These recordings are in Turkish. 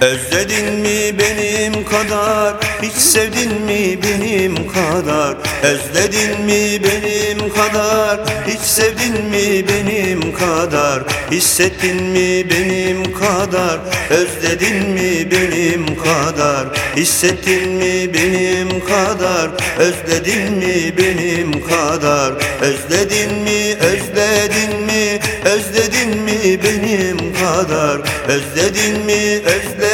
Özledin mi benim kadar? Hiç sevdin mi benim kadar? Özledin mi benim kadar? Hiç sevdin mi benim kadar? Hissettin mi benim kadar? Özledin mi benim kadar? Hissettin mi benim kadar? Özledin mi benim kadar? Özledin mi özledin mi? Özledin mi benim kadar? Özledin mi özledin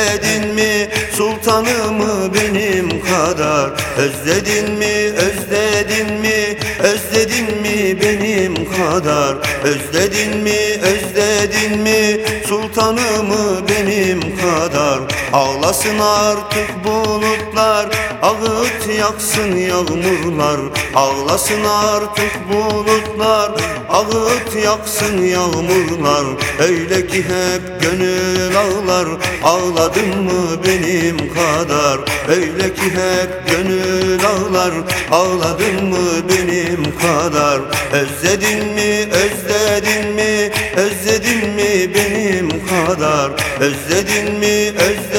Sultanımı benim kadar Özledin mi özledin mi? Özledin mi benim kadar? Özledin mi özledin mi? Sultanımı benim kadar. Ağlasın artık bulutlar Ağıt yaksın yağmurlar Ağlasın artık bulutlar. Ağıt yaksın yağmurlar Öyle ki hep gönül ağlar. Ağladın mı benim kadar? Öyle ki hep gönül ağlar. Ağladın mı benim kadar? Özledin mi özledin mi? Özledin mi benim kadar? Özledin mi özledin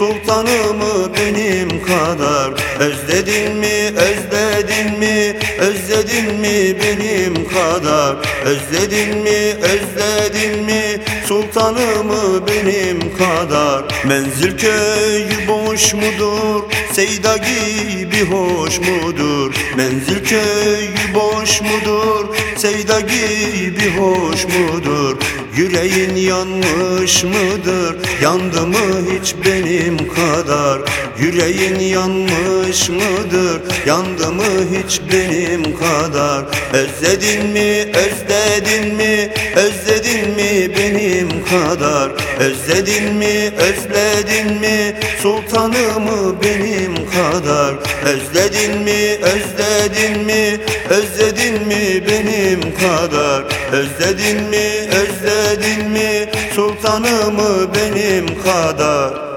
Sultanımı benim kadar? Özledin mi özledin mi? Özledin mi benim kadar? Özledin mi özledin mi? Sultanımı benim kadar? Menzil köyü boş mudur? Seyda gibi hoş mudur? Menzil köyü boş mudur Seyda gibi hoş mudur? Yüreğin yanmış mıdır? Yandı mı hiç benim kadar? Yüreğin yanmış mıdır? Yandı mı hiç benim kadar? Özledin mi özledin mi? Özledin mi benim kadar Özledin mi özledin mi? Sultanımı benim kadar. Özledin mi özledin mi? Özledin mi benim kadar? Özledin mi özledin mi? Sultanımı benim kadar